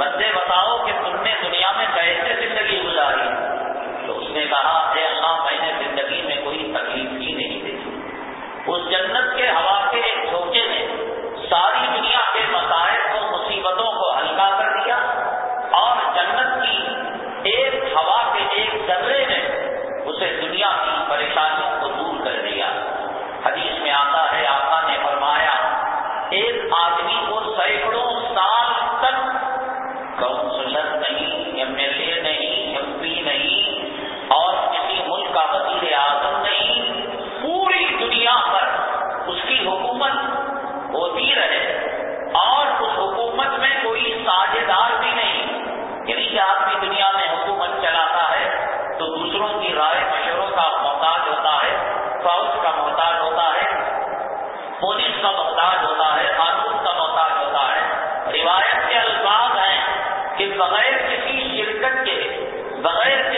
بندے بتاؤ کہ تم نے دنیا میں کیسے زندگی گزاری؟ تو اس نے کہا، اے ہاں میں نے زندگی میں کوئی تکلیف بغیر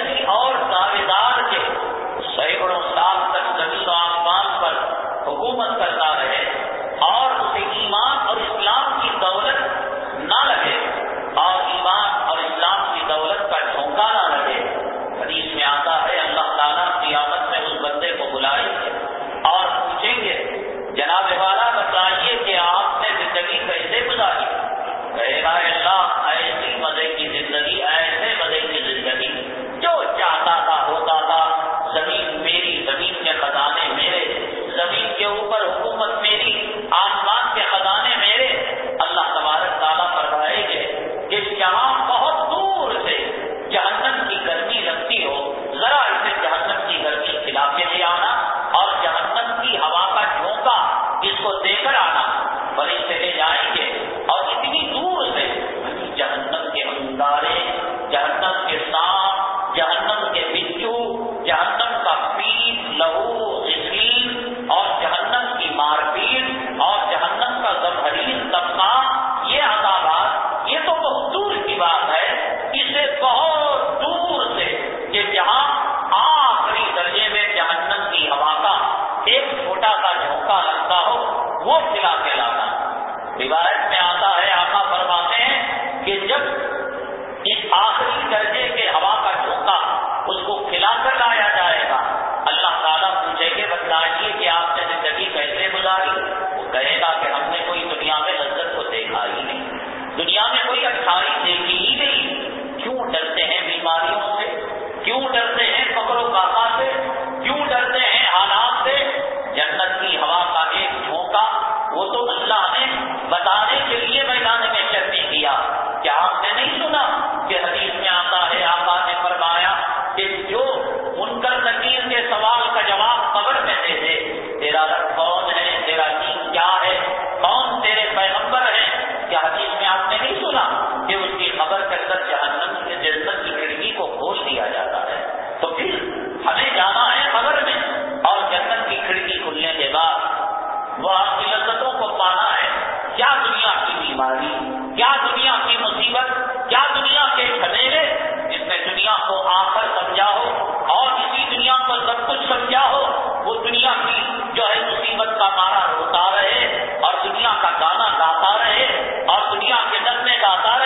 دنیا کی جو ہے مصیبت کا مارا روتا رہے اور دنیا کا گانا گاتا رہے اور دنیا کے نغمے گاتا رہے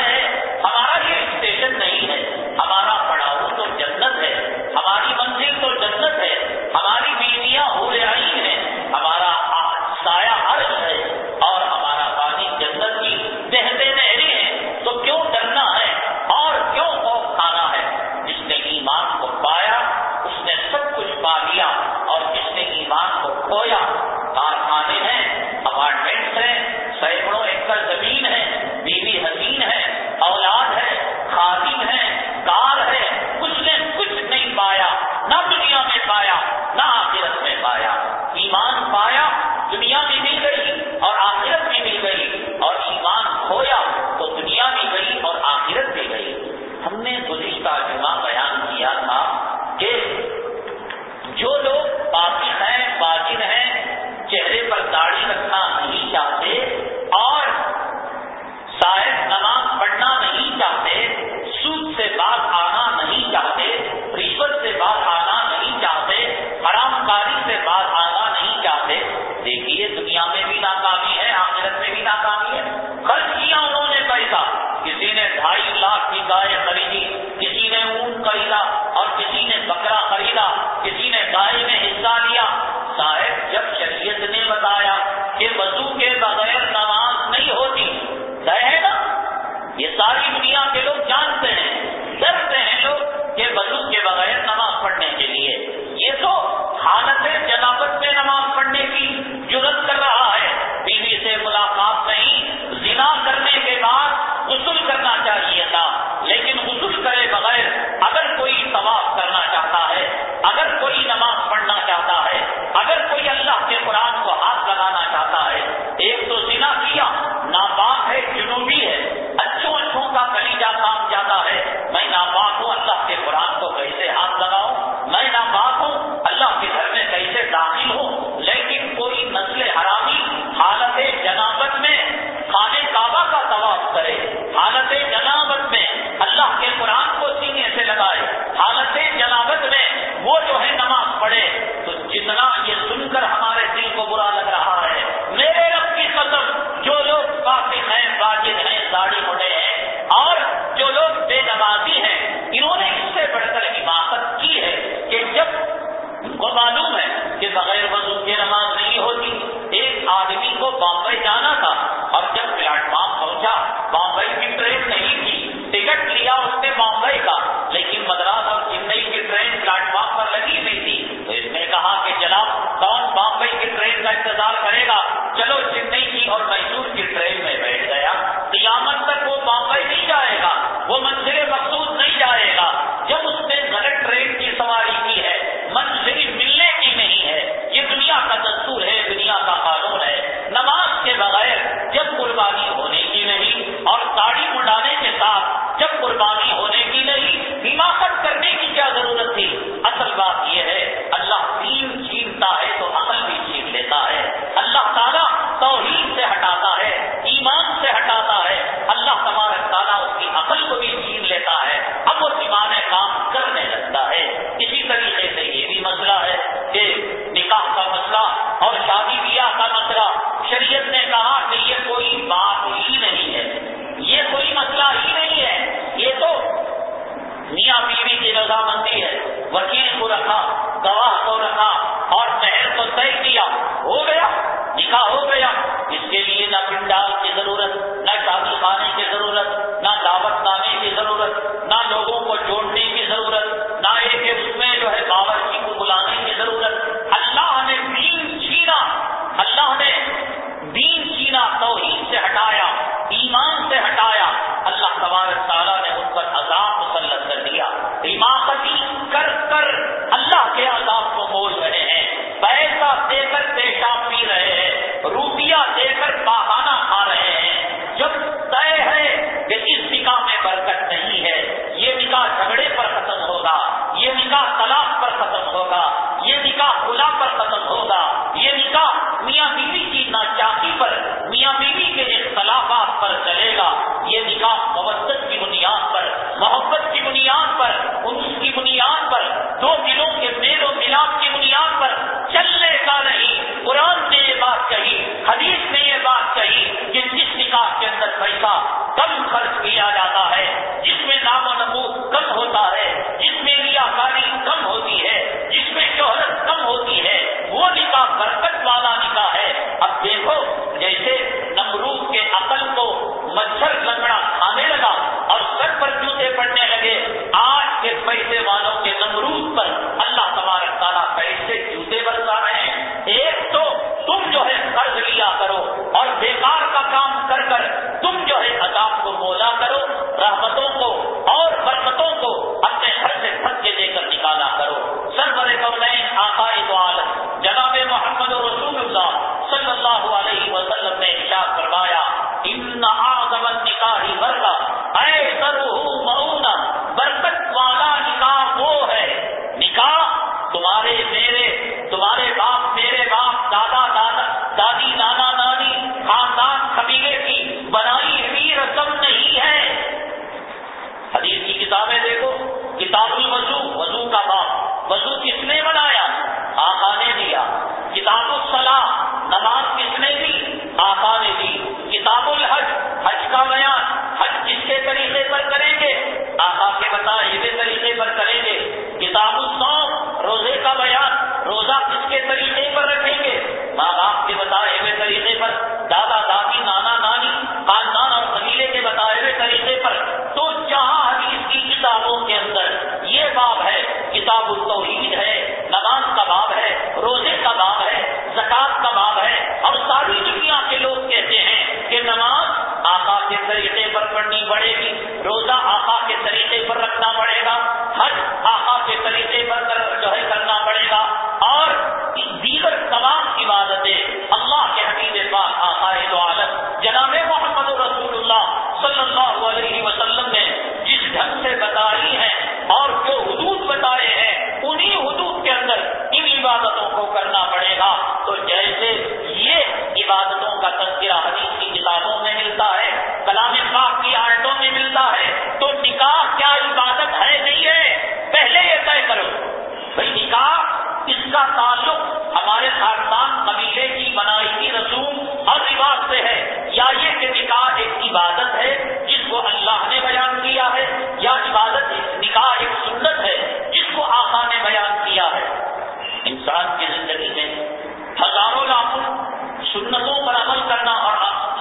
سنتوں پر عمل کرنا اور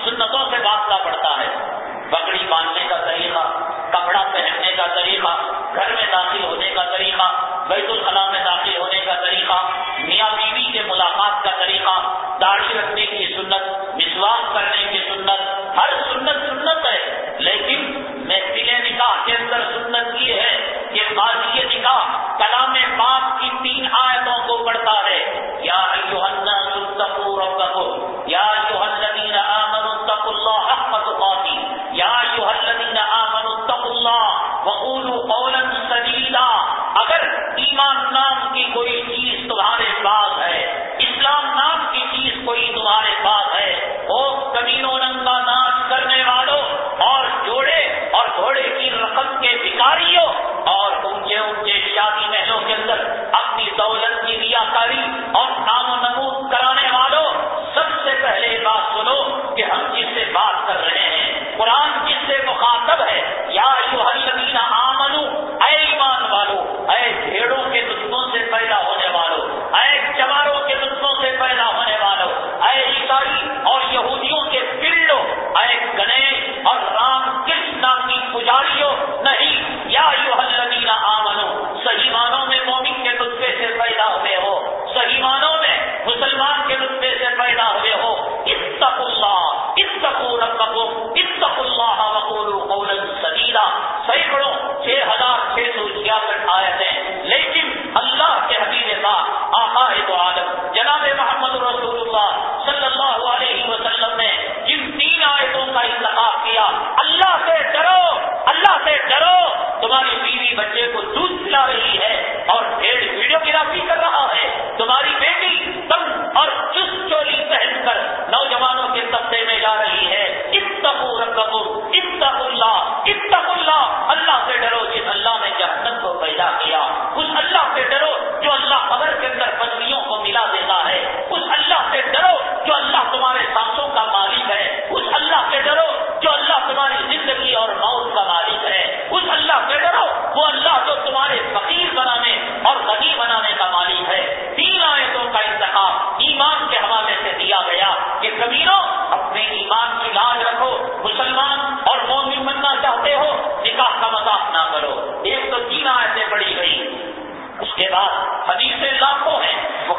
سنتوں سے واسطہ پڑتا ہے۔ بکڑی باندھنے کا طریقہ، کپڑا پہننے کا طریقہ، گھر میں داخل ہونے کا طریقہ، بیت الخلاء میں داخل ہونے کا طریقہ، میاں بیوی کے ملاقات کا طریقہ، داڑھی رکھنے کی سنت مسواس کرنے کی سنت، ہر سنت سنت ہے۔ لیکن محفل نکاح کے اندر سنت یہ ہے کہ قاضی نکاح کلام پاک کی تین آیتوں کو پڑھتا ہے۔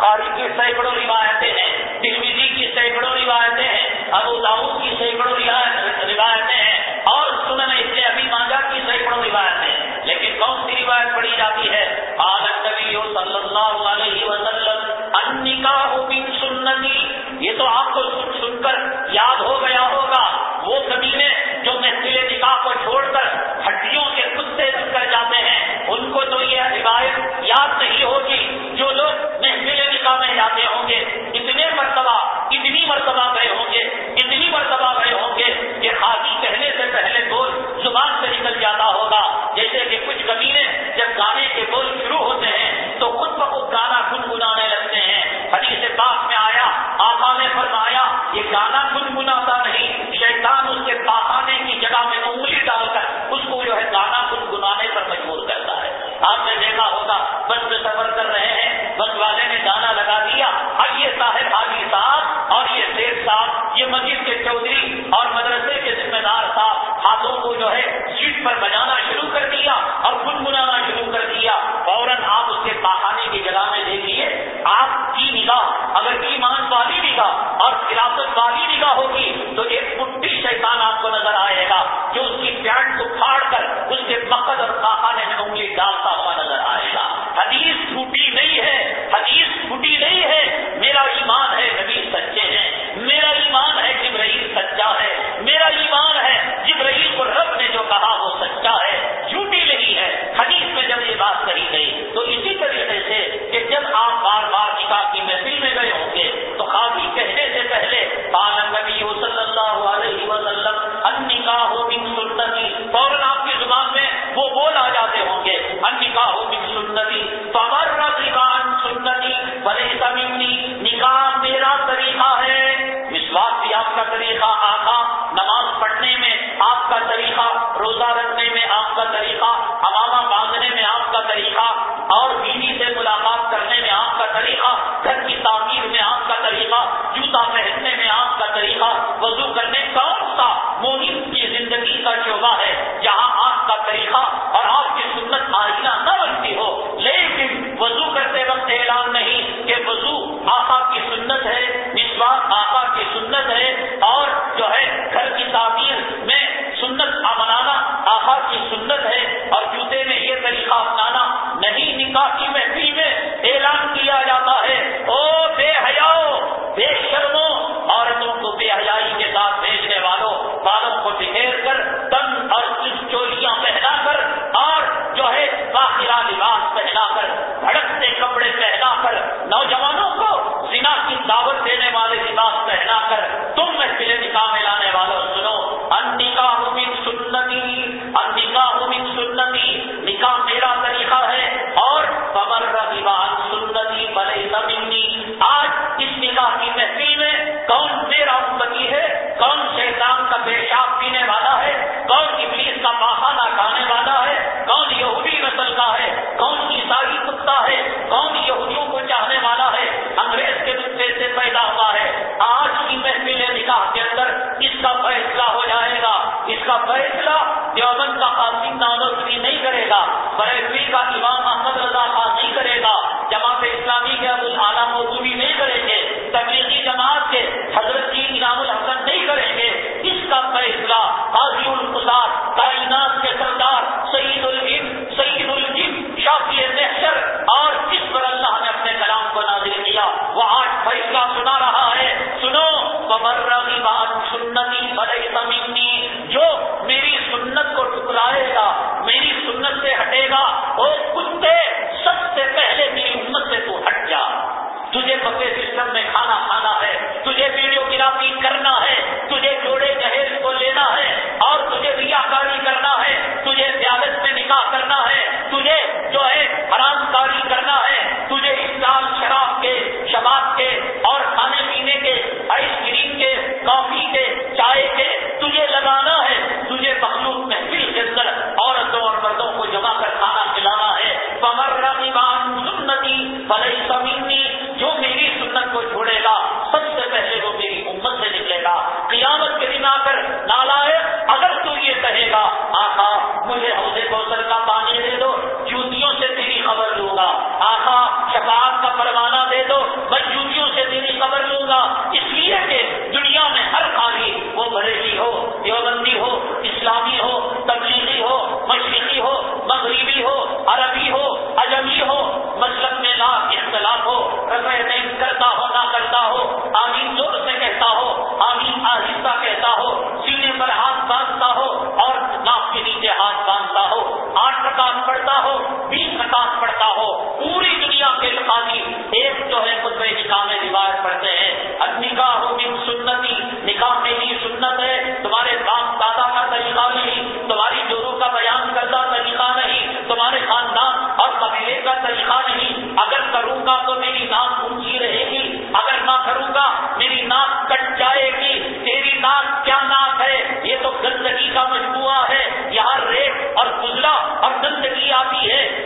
بخاری کی سینکڑوں روایتیں ہیں ترمیزی کی سینکڑوں روایتیں ہیں، ابو داؤد کی سینکڑوں روایتیں ہیں اور سنن اس سے ابھی مانگا کی سینکڑوں روایتیں ہیں۔ لیکن کون سی روایت پڑھی جاتی ہے؟ آل نبی صلی اللہ علیہ وسلم ان نکاح سنتی۔ یہ تو آپ کو سن کر یاد ہو گیا ہوگا۔ آدمی نام نہیں کرے گا۔ بڑے کا کے ہاتھ باندھتا ہو، آٹھ رکعت پڑھتا ہو، بیس رکعت پڑھتا ہو، پوری دنیا کے لکھانی ایک جو ہے خود میں نکاح میں روایت پڑھتے ہیں۔ اب نکاح ہو بن سنتی، نکاح میری سنت ہے۔ تمہارے باپ دادا کا طریقہ نہیں، تمہاری جورو کا بیان کردہ طریقہ نہیں، تمہارے خاندان اور قبیلے کا طریقہ نہیں۔ اگر کروں گا تو میری نام اونچی رہے گی، اگر نہ کروں گا پسندگی آتی ہے۔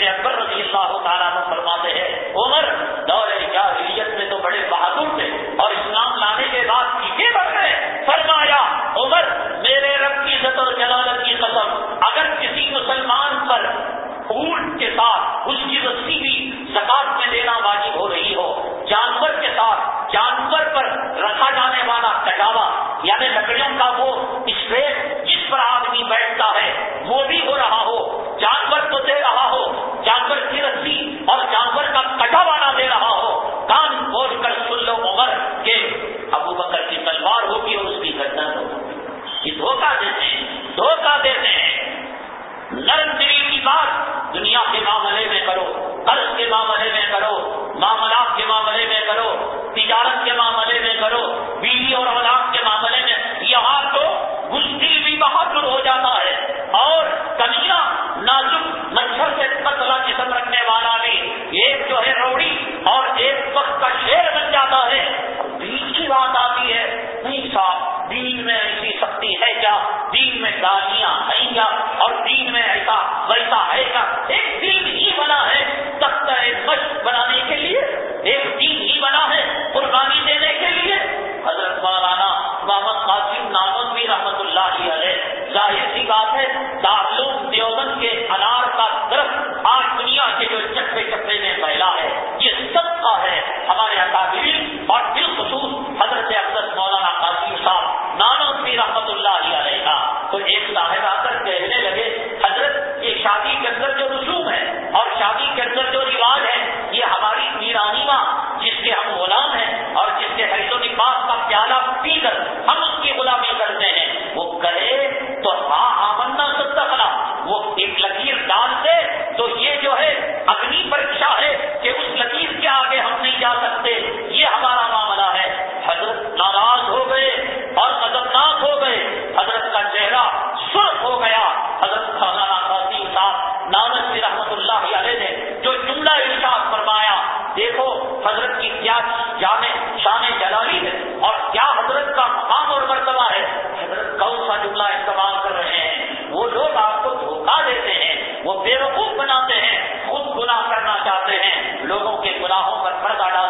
سے اکبر رضی اللہ تعالیٰ عنہ فرماتے ہیں، عمر، دور جاہلیت میں تو بڑے بہادر تھے اور اسلام لانے کے بعد پیچھے بڑھ گئے۔ فرمایا، عمر، میرے رب کی عزت اور جلالت کی قسم، اگر کسی مسلمان پر اونٹ کے ساتھ اس کی رسی بھی زکات میں دینا واجب ہو رہی ہو، جانور کے ساتھ جانور پر رکھا جانے والا کٹاوا یعنی لکڑیوں کا وہ اس نانسی رحمت اللہ علیہ نے جو جملہ ارشاد فرمایا، دیکھو حضرت کی کیا جانے شان جلالی ہے اور کیا حضرت کا مقام اور مرتبہ ہے۔ حضرت کون سا جملہ استعمال کر رہے ہیں؟ وہ لوگ آپ کو دھوکہ دیتے ہیں، وہ بیوقوف بناتے ہیں، خود گناہ کرنا چاہتے ہیں، لوگوں کے گناہوں پر پردہ ڈال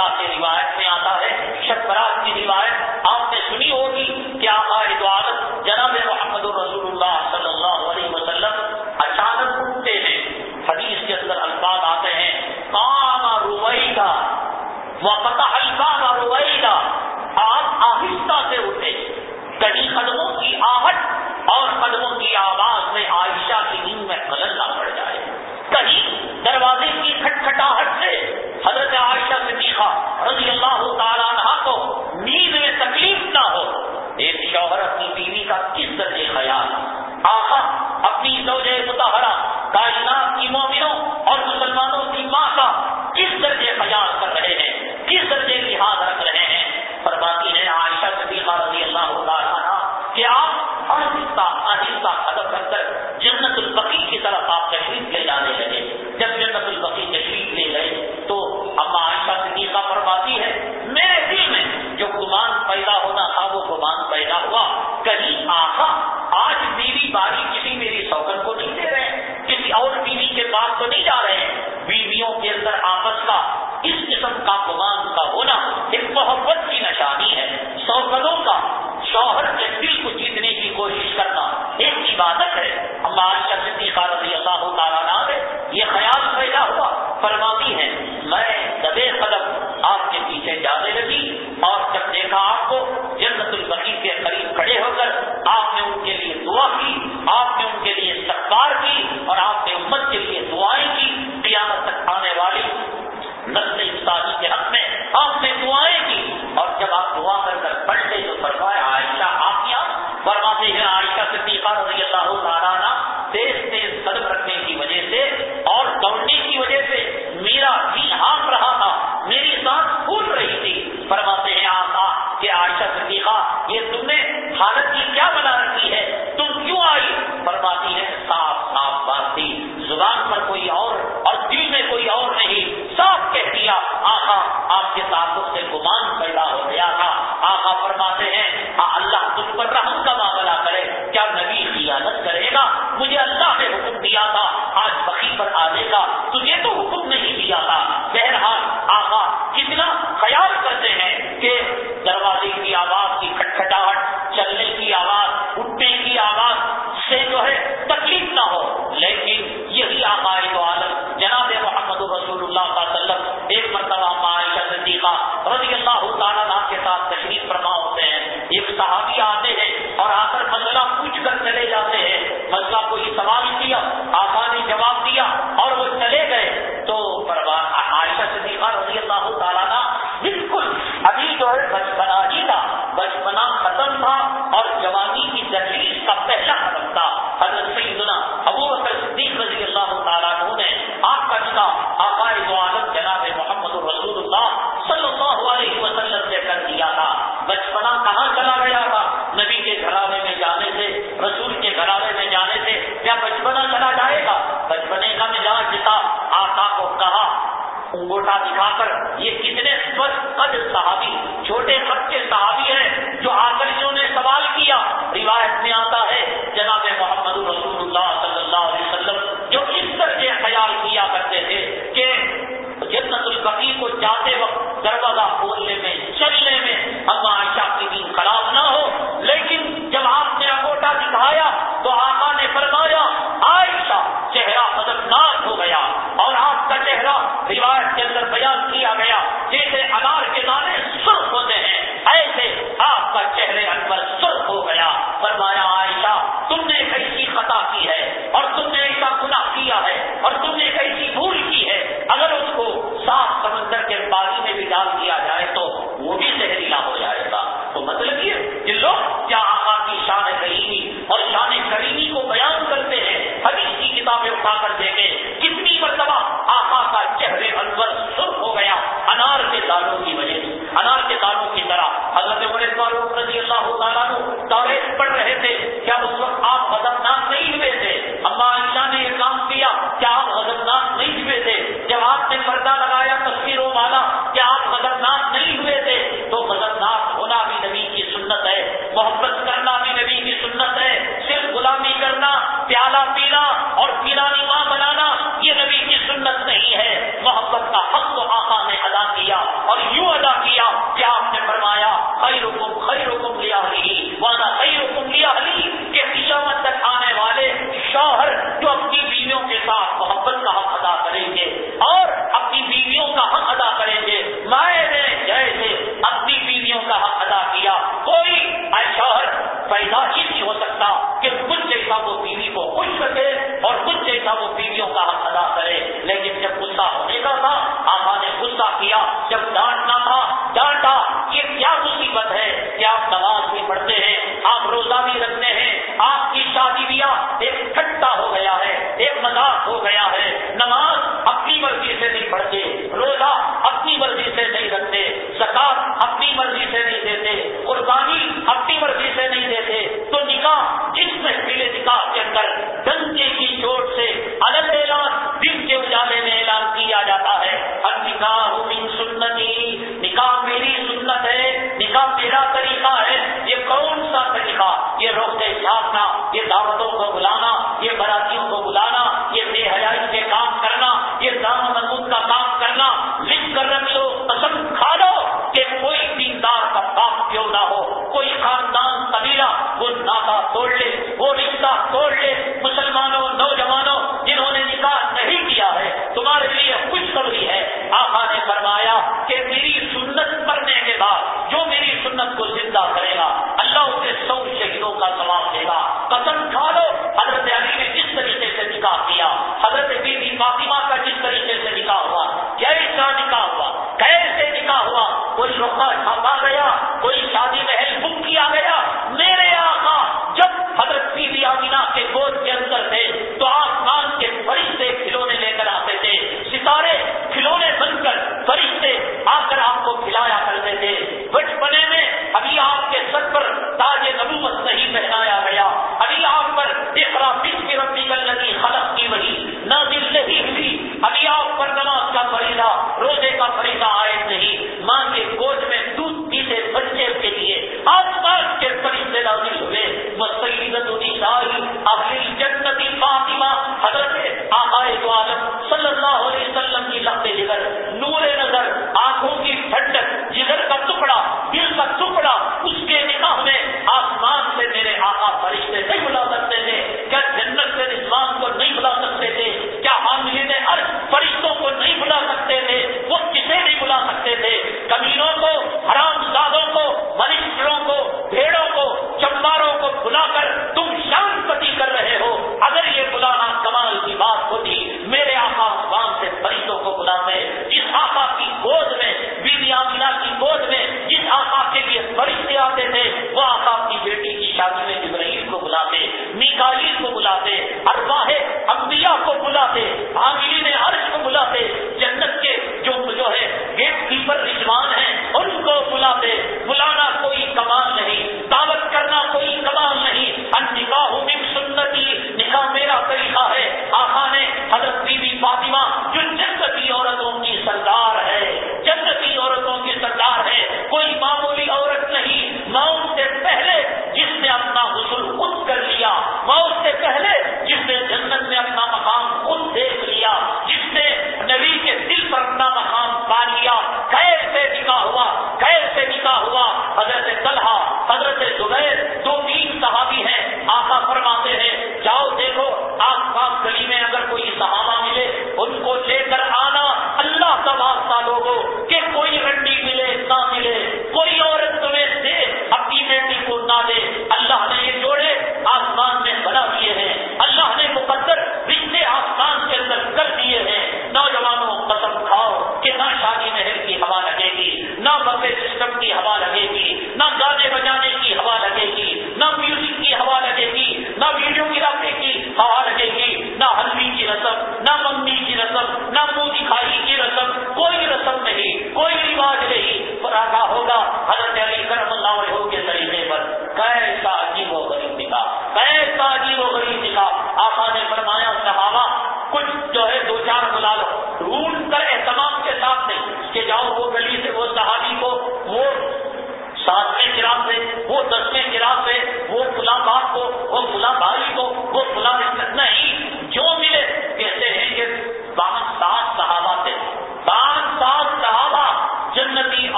کی روایت میں آتا ہے کی روایت آپ نے سنی ہوگی کہ آقا ادوار جناب محمد اللہ صلی اللہ علیہ وسلم اچانک ہیں۔ حدیث کے اندر الفاظ آتے ہیں کام روئی وقت الفاظ روئی آپ آہستہ سے اٹھے۔ کئی قدموں کی آہٹ اور قدموں کی آواز میں عائشہ کی نیند میں قلن اللہ علیہ وسلم ایک مرتبہ معاشہ صدیقہ رضی اللہ تعالیٰ کے ساتھ تشریف فرما ہوتے ہیں۔ ایک صحابی آتے ہیں اور آ کر مسئلہ پوچھ کر چلے جاتے ہیں۔ مسئلہ کو کوئی سوال کیا، آسانی جواب دیا اور وہ چلے گئے۔ تو عائشہ صدیقہ رضی اللہ تعالیٰ بالکل ابھی جو ہے بچپنا ہی تھا بچپنا ختم تھا اور جوانی کی تجویز کا پہلا قدم تھا۔ حضرت دکھا کر یہ کتنے بد قد صحابی جیسا وہ بیوی کو خوش رکھے اور کچھ جیسا وہ بیویوں کا حق ادا کرے۔ لیکن جب غصہ ہونے کا تھا آپ نے غصہ کیا۔ جب ڈانٹنا تھا، ڈانٹا، یہ کیا مصیبت ہے کہ آپ نماز بھی پڑھتے ہیں، آپ روزہ بھی رکھتے ہیں، آپ کی شادی بیاہ ایک ٹھٹا ہو گیا ہے، ایک مذاق ہو گیا ہے۔ نماز اپنی مرضی سے نہیں پڑھتے، روزہ اپنی مرضی سے نہیں رکھتے، زکات اپنی مرضی سے نہیں دیتے، قربانی اپنی مرضی سے نہیں دیتے، تو نکاح نکاح کے اندر ڈنکے کی چوٹ سے الگ اعلان، دن کے اجالے میں اعلان کیا جاتا ہے۔ ہر نکاح من سنتی، نکاح میری سنت ہے، نکاح میرا طریقہ ہے۔ یہ کون سا طریقہ؟ یہ روکتے جھانکنا، یہ دعوتوں کو بلانا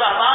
نے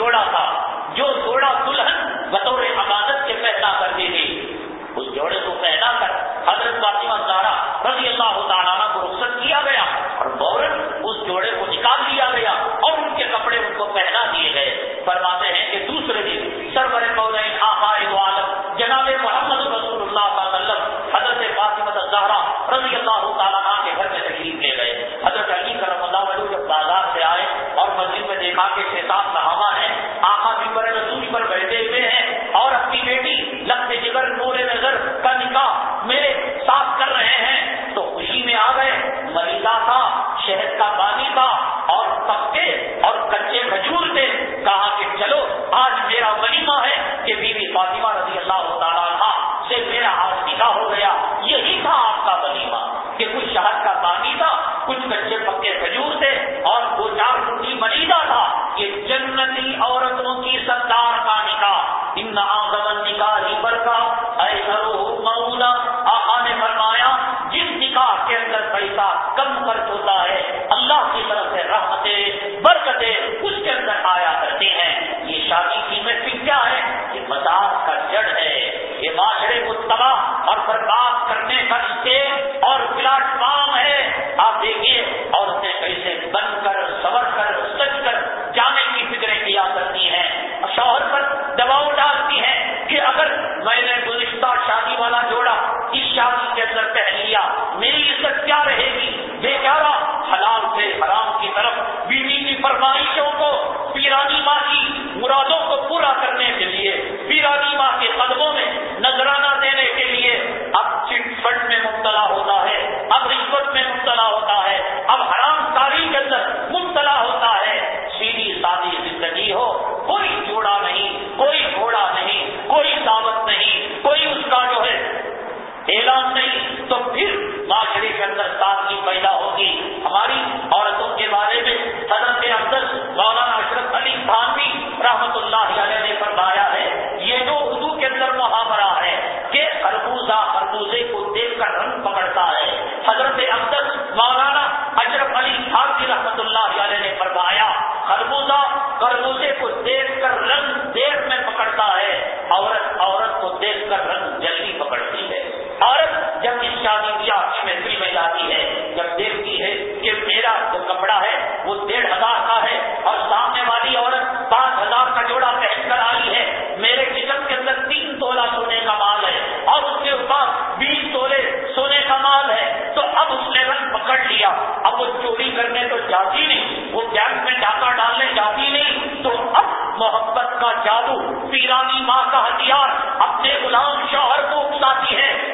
جوڑا تھا، جو جوڑا دلہن بطور عبادت کے پیدا کرتی تھی۔ اس جوڑے کو پیدا کر حضرت فاطمہ زہرا رضی اللہ تعالیٰ کو رخصت کیا گیا اور بورن اس جوڑے کہا کہ چلو، آج میرا ولیمہ ہے کہ بیوی فاطمہ رضی اللہ تعالیٰ تھا سے میرا آج نکاح ہو گیا۔ یہی تھا آپ کا ولیمہ کہ کچھ شہر کا پانی تھا کچھ کچے پکے کھجور تھے اور دو چار روٹی مریضہ تھا یہ جنتی عورتوں کی سردار کا نکاح۔ ان آگمن نکاح ریبر کا آقا نے فرمایا جس نکاح کے اندر پیسہ کم خرچ ہوتا ہے، اللہ کی طرف سے رحمتیں، برکتیں، اس کیا ہے؟ یہ فساد کا جڑ ہے۔ یہ معاشرے کو تباہ اور برباد کرنے کا اسٹیج اور پلاٹ فارم ہے۔ آپ دیکھیے، عورتیں کیسے بن کر سبر کر سج کر جانے کی فکریں کیا کرتی ہیں۔ شوہر پر دباؤ ڈالتی ہیں کہ اگر میں نے گزشتہ شادی والا جوڑا اس شادی کے اندر پہن لیا، میری عزت کیا رہے گی؟ بے چارہ دیکھ کر رنگ دیر میں پکڑتا ہے، عورت عورت کو دیکھ کر رنگ جلدی پکڑتی ہے۔ عورت جب اس شادی کی محفل میں جاتی ہے، جب دیکھتی ہے کہ میرا جو کپڑا ہے، وہ ڈیڑھ ہزار کا ہے اور سامنے والی عورت پانچ ہزار کا جوڑا پہن کر آئی ہے۔ میرے کچن کے اندر تین تولہ سونے کا مال ہے اور اس کے پاس بیس تولے سونے کا مال ہے۔ تو اب اس نے رنگ پکڑ لیا۔ اب وہ چوری کرنے تو جاتی نہیں۔ وہ بینک میں ڈاکہ ڈال کا جادو پیرانی ماں کا ہتھیار اپنے غلام شوہر کو اکساتی ہے۔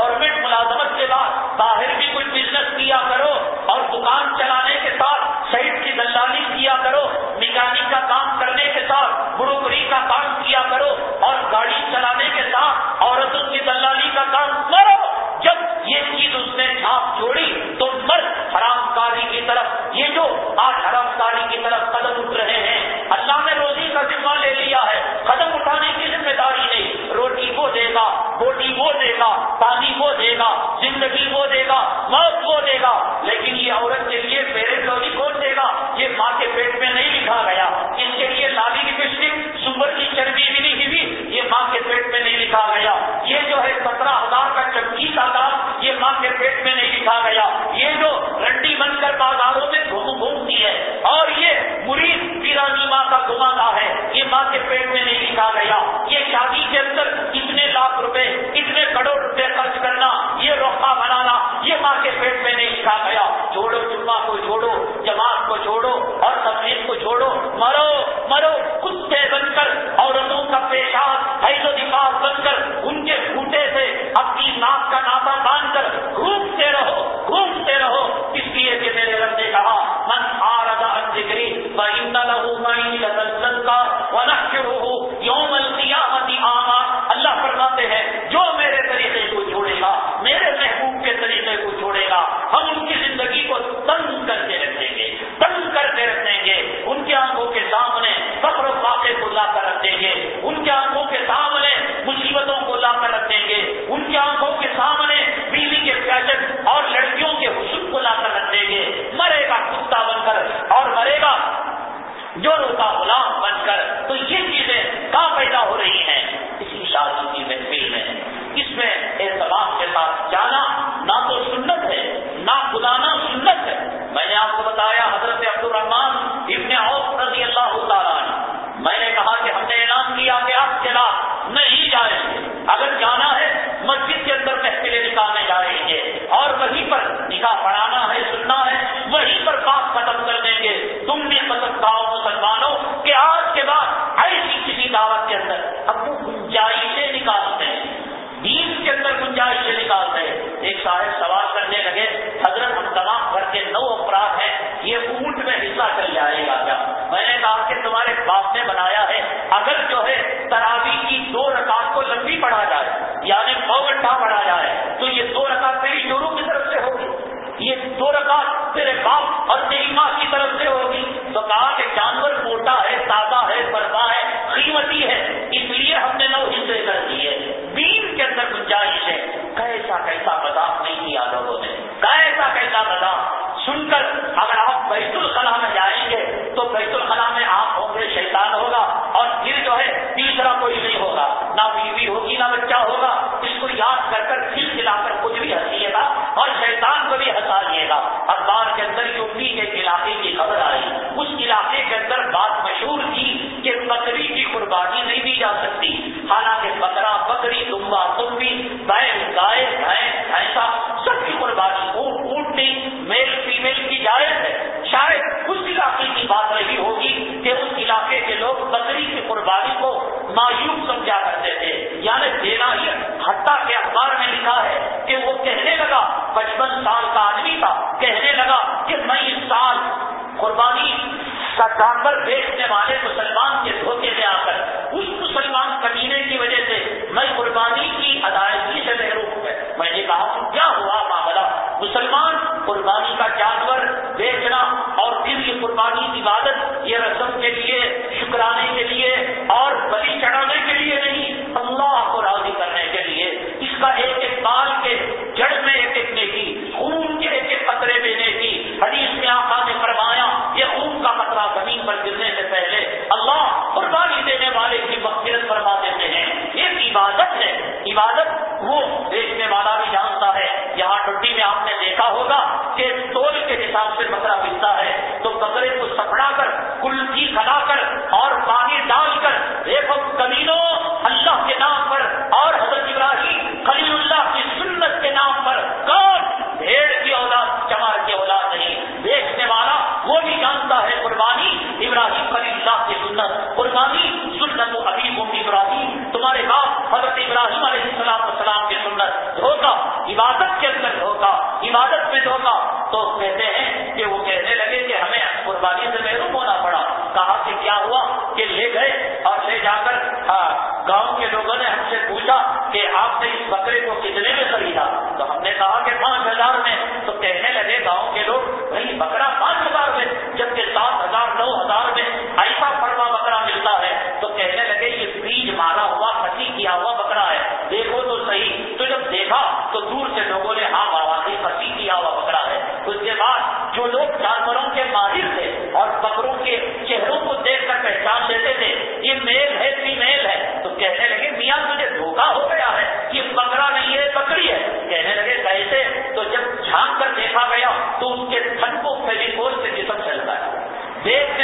گورنمنٹ ملازمت کے بعد باہر بھی کوئی بزنس کیا کرو اور دکان چلانے کے ساتھ شہید کی دلالی کیا کرو نگرانی کا کام کرنے کے ساتھ بروکری کا کام کیا کرو اور گاڑی چلانے کے ساتھ عورتوں کی دلالی کا کام میں نے کہا کہ تمہارے باپ نے بنایا ہے اگر جو ہے، تراوی کی دو رکعت کو لمبی پڑھا جائے یعنی سو گھنٹہ پڑھا جائے، تو یہ دو رکعت میری شروع کی طرف سے ہوگی۔ یہ دو رکعت تیرے باپ اور تیری ماں کی طرف سے ہوگی۔ تو کہا کہ جانور موٹا ہے، تازہ ہے پردہ ہے، قیمتی ہے، اس لیے ہم نے نو ہندے کر ہے دین کے اندر گنجائش ہے۔ کیسا کیسا مذاق نہیں کیا لوگوں نے۔ کیسا کیسا مذاق۔ سن کر اگر آپ بیت الخلا میں جائیں بیت الخلا میں آپ ہوں گے، شیطان ہوگا اور پھر جو ہے تیسرا کوئی نہیں ہوگا، نہ بیوی ہوگی، نہ بچہ ہوگا۔ اس کو یاد کر کر پھر کھلا کر خود بھی ہنسیے گا اور شیطان کو بھی ہنسا لیے گا۔ اخبار کے اندر یو پی کے علاقے کی خبر سال کا آدمی تھا، کہنے لگا کہ میں اس سال قربانی کا جانور بیچنے والے مسلمان ہوا کہ لے گئے اور لے جا کر گاؤں کے لوگوں نے ہم سے پوچھا کہ آپ نے اس بکرے کو کتنے میں خریدا؟ تو ہم نے کہا کہ پانچ ہزار میں۔ تو کہنے لگے گاؤں کے لوگ، بھائی، بکرا پانچ ہزار میں، جبکہ سات ہزار، نو ہزار میں ایسا پڑوا بکرا ملتا ہے۔ تو کہنے لگے، یہ بیج مارا ہوا پسی کیا ہوا بکرا ہے۔ دیکھو تو صحیح، تو جب دیکھا تو دور سے لوگوں نے ہاں تو کو فیویکول سے جسم چلتا ہے۔ دیکھ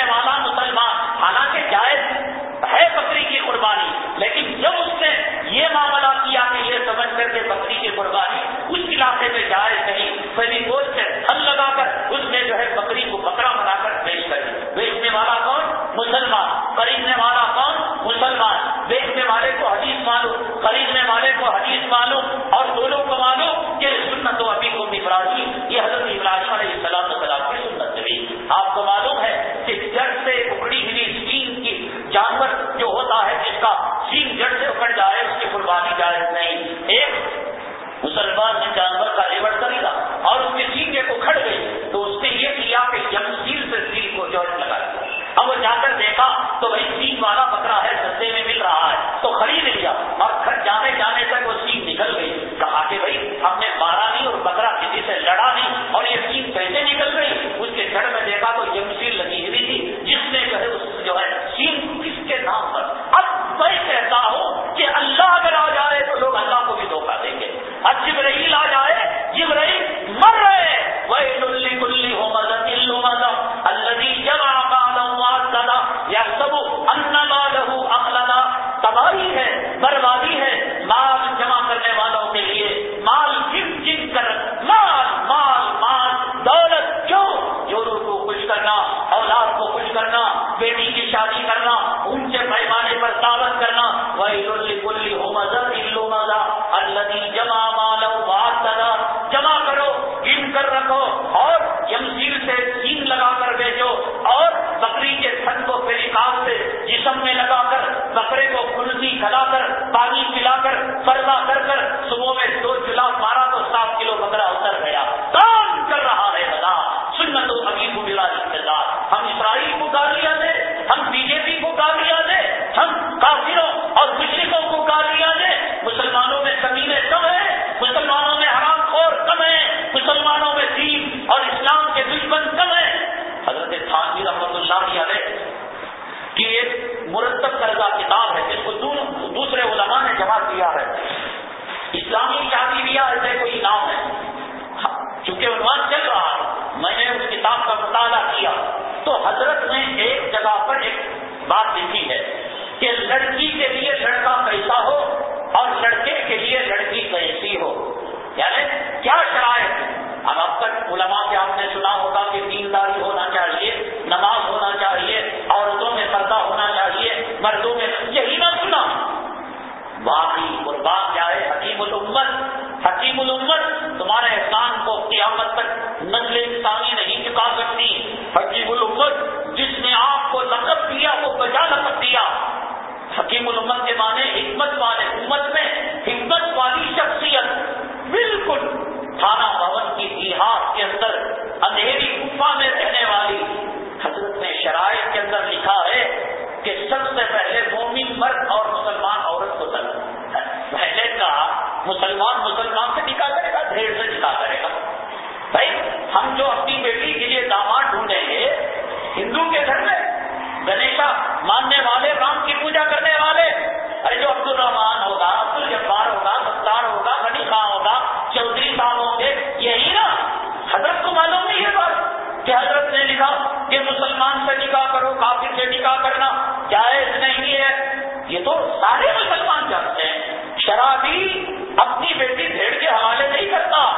مرتب کردہ کتاب ہے، جس کو دوسرے علماء نے جمع کیا ہے۔ اسلامی شادی بھی ایسے کوئی نام ہے؟ چونکہ عنوان چل رہا ہے، میں نے اس کتاب کا مطالعہ کیا۔ تو حضرت نے ایک جگہ پر ایک بات لکھی ہے کہ لڑکی کے لیے لڑکا کیسا ہو اور لڑکے کے لیے لڑکی کیسی ہو۔ یعنی کیا شرائط اب اب تک علماء سے آپ نے سنا ہوگا کہ دینداری ہونا چاہیے، نماز ہونا چاہیے، عورتوں میں پردہ ہونا چاہیے مردوں میں یہی نہ سنا باقی قربان کیا ہے حکیم الامت حکیم الامت تمہارے احسان کو قیامت تک نسل انسانی نہیں چکا سکتی۔ حکیم الامت جس نے آپ کو لقب دیا، وہ بجا لقب دیا۔ حکیم الامت کے معنی حکمت والے امت میں حکمت والی شخصیت۔ بالکل تھانہ بھون کی دیہات کے اندر اندھیری گفا میں رہنے والی حضرت نے شرائط کے اندر لکھا ہے کہ سب سے پہلے مومن مرد اور مسلمان عورت کو تل پہلے کا مسلمان مسلمان سے نکاح کرے گا ڈھیر سے نکاح کرے گا۔ بھائی، ہم جو اپنی بیٹی کے لیے داماد ڈھونڈیں گے، ہندو کے گھر میں گنیشا ماننے والے، رام کی پوجا کرنے والے، ارے جو عبد الرحمان ہوگا عبد الجبار ہوگا ستار ہوگا، غنی خان ہوگا، چودھری صاحب ہوں گے، یہی نا۔ حضرت کو معلوم نہیں۔ کہ حضرت نے لکھا کہ مسلمان سے نکاح کرو، کافر سے نکاح کرنا جائز نہیں ہے۔ یہ تو سارے مسلمان جانتے ہیں۔ شرابی اپنی بیٹی بھیڑ کے حوالے نہیں کرتا۔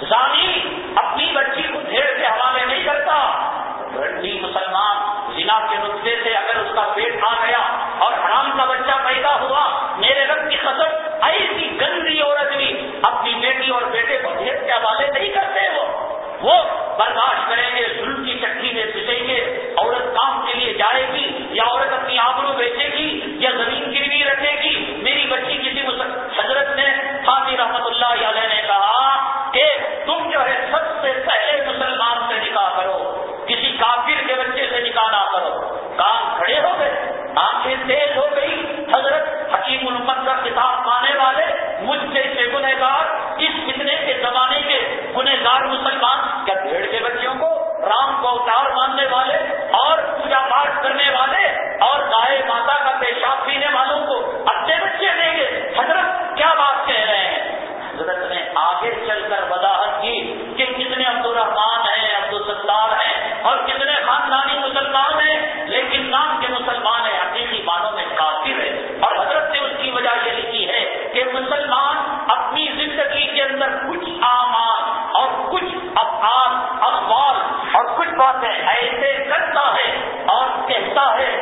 زانی اپنی بچی کو بھیڑ کے حوالے نہیں کرتا۔ رنڈی مسلمان زنا کے نقطے سے اگر اس کا پیٹ آ گیا اور حرام کا بچہ پیدا ہوا، میرے رب کی قسم، ایسی گندی عورت بھی اپنی بیٹی اور بیٹے کو بھیڑ کے حوالے نہیں کرتے وہ۔ وہ برداشت کریں گے، ظلم کی چکی میں پسیں گے، عورت کام کے لیے جائے گی یا عورت اپنی آبرو بیچے گی یا زمین گروی رکھے گی؟ میری بچی کسی حضرت نے خاطی رحمت اللہ علیہ نے کہا کہ تم جو ہے سب سے پہلے مسلمان سے نکاح کرو، کسی کافر کے بچے سے نکاح نہ کرو۔ کام کھڑے ہو گئے، آنکھیں تیز ہو گئی حضرت حکیم المت کا کتاب پانے والے mensaje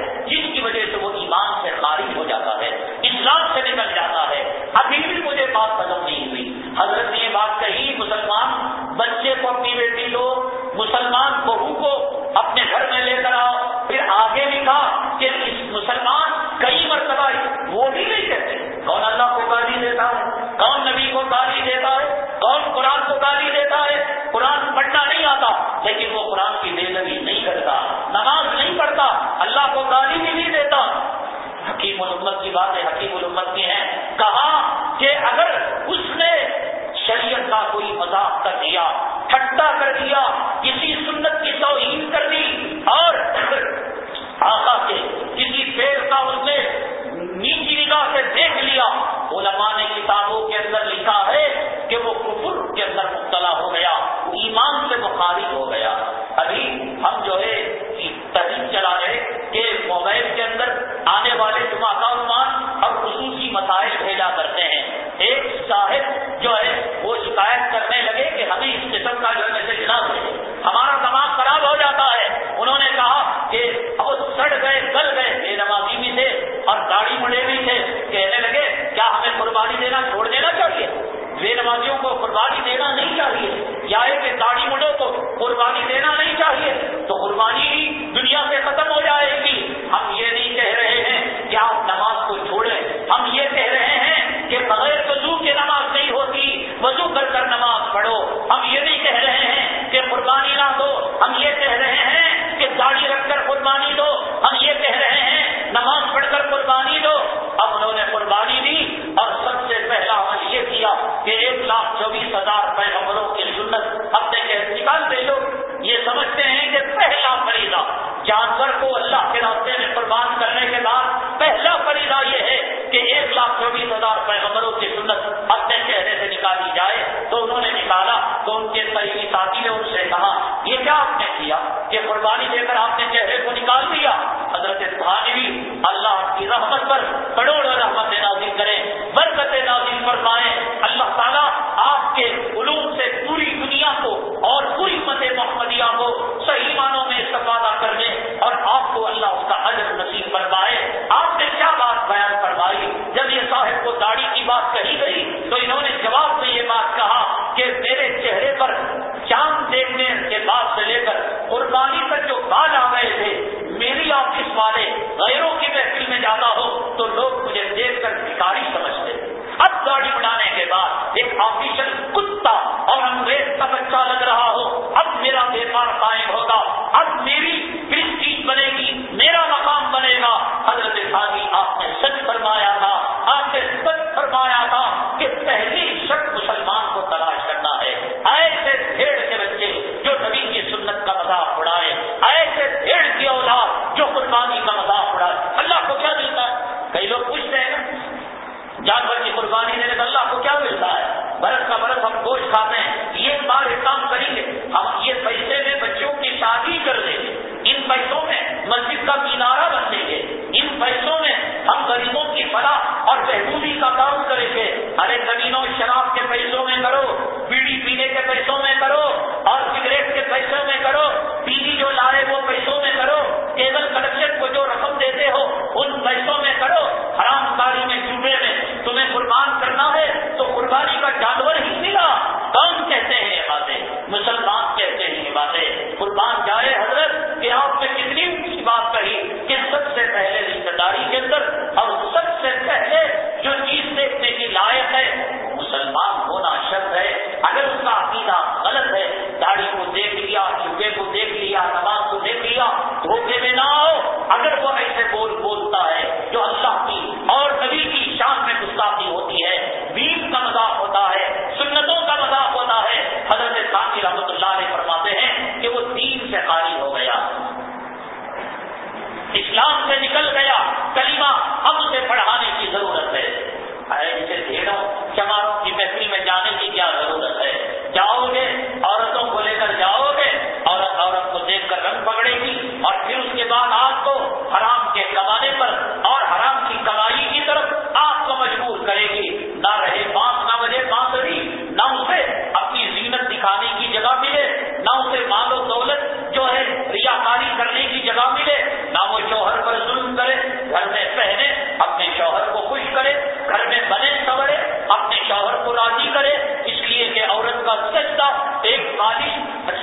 چوبیس ہزار پیغمبروں کی سنت اپنے چہرے سے نکالی جائے تو انہوں نے نکالا تو ان کے قریبی ساتھی نے ان سے کہا، یہ کیا آپ نے کیا؟ کہ قربانی دے کر آپ نے چہرے کو نکال دیا؟ حضرت بھی اللہ کی رحمت پر کروڑوں رحمت نازل کریں برکت نازل فرمائیں، اللہ تعالیٰ بات کہی گئی حالات کو حرام کے کمانے پر اور حرام کی کمائی کی طرف آپ کو مجبور کرے گی۔ نہ رہے بانس نہ بجے بانسری نہ اسے اپنی زینت دکھانے کی جگہ ملے، نہ اسے مال و دولت جو ہے ریا کاری کرنے کی جگہ ملے، نہ وہ شوہر پر ظلم کرے، گھر میں پہنے، اپنے شوہر کو خوش کرے، گھر میں بنے سورے اپنے شوہر کو راضی کرے۔ اس لیے کہ عورت کا سجدہ ایک خالی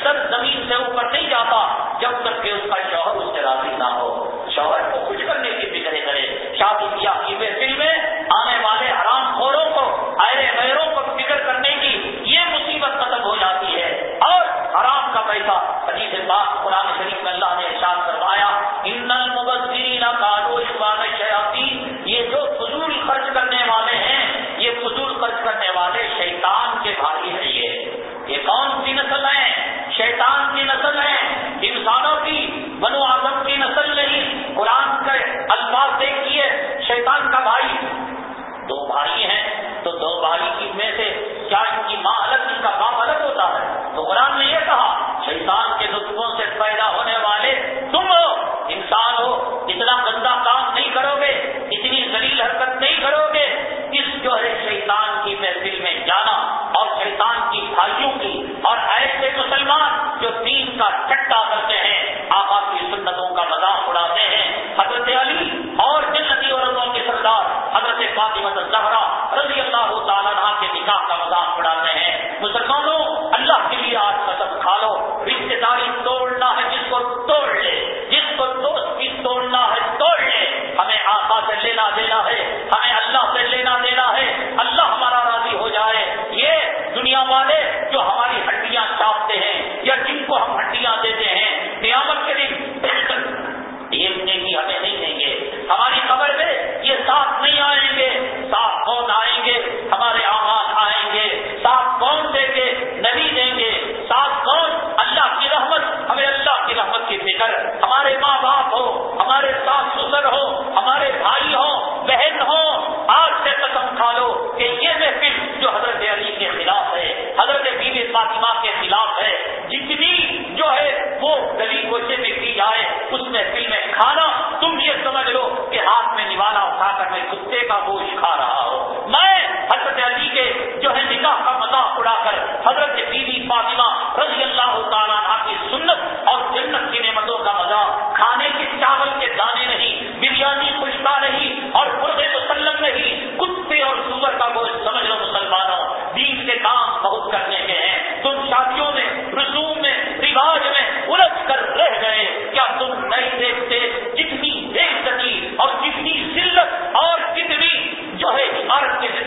سر زمین سے اوپر نہیں جاتا۔ تک کہ اس کا شوہر اس سے راضی نہ ہو۔ شوہر کو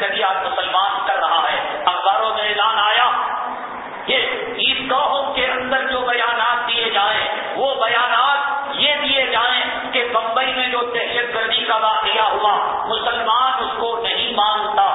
ذریعہ مسلمان کر رہا ہے۔ اخباروں میں اعلان آیا یہ عیدگاہوں کے اندر جو بیانات دیے جائیں، وہ بیانات یہ دیے جائیں کہ بمبئی میں جو دہشت گردی کا واقعہ ہوا، مسلمان اس کو نہیں مانتا۔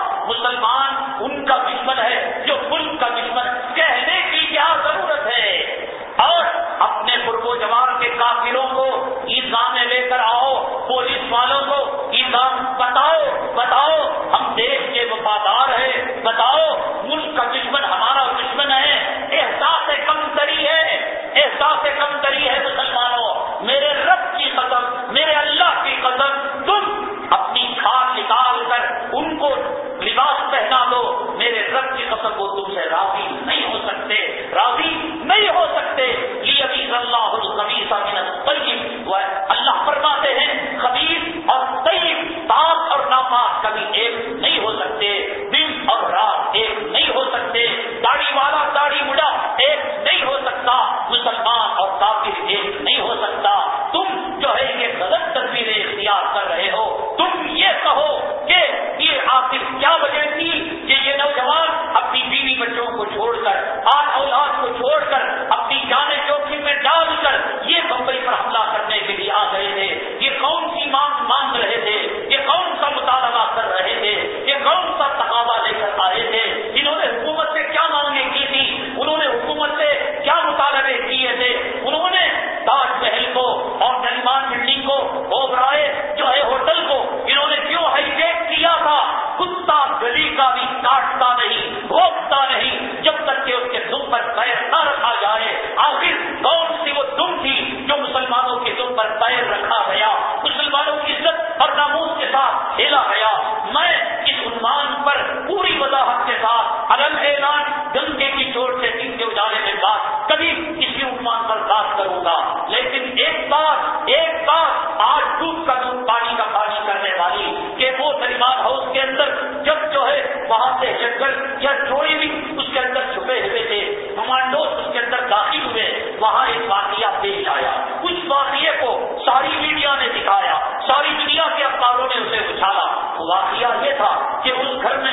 گھر میں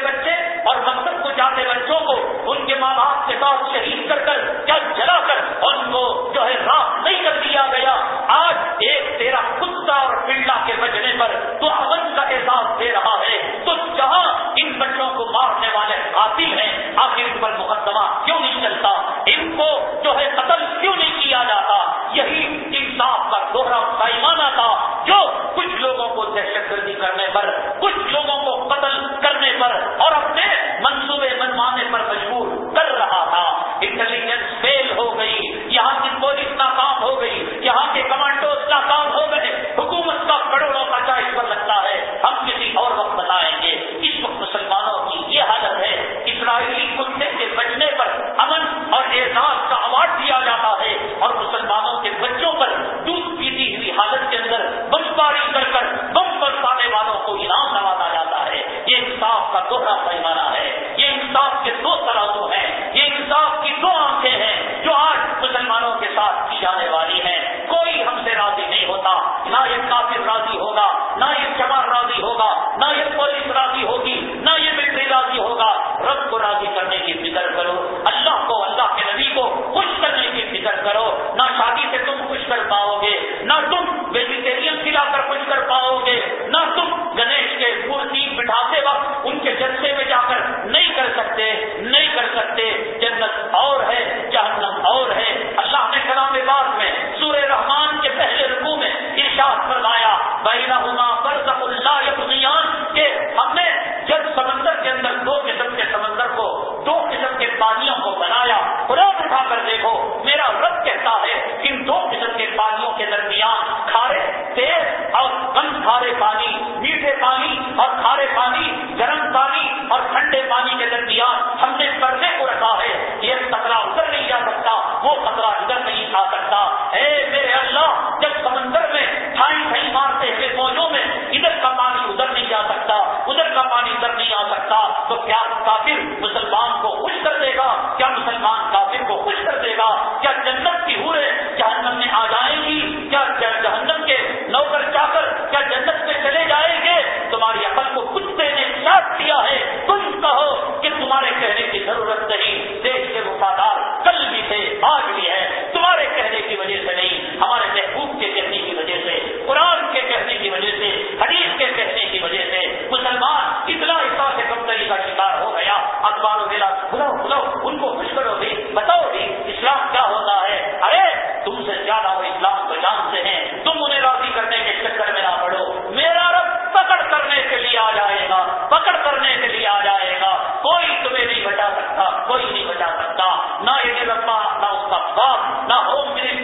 بچے اور مقصد کو جاتے بچوں کو ان کے ماں باپ کے ساتھ شہید کر کر جل جلا کر ان کو جو ہے راہ نہیں کر دیا گیا۔ آج ایک تیرا کتا اور پنڈا کے بچنے پر تو امن کا احساس دے رہا ہے۔ تو جہاں ان بچوں کو مارنے والے قاتل ہیں، آخر ان پر مقدمہ کیوں نہیں چلتا؟ ان کو جو ہے قتل کیوں نہیں کیا جاتا؟ یہی انصاف کا دوہرا پیمانہ تھا جو کچھ لوگوں کو دہشت گردی کرنے پر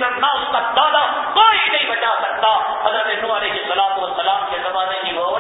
الا اس کا تالا کوئی نہیں بچا سکتا۔ حضرت علیہ السلام والسلام کے زمانے کی وہ